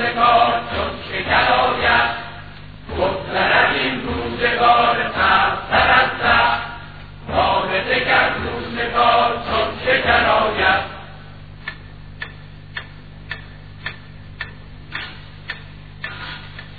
Mexico.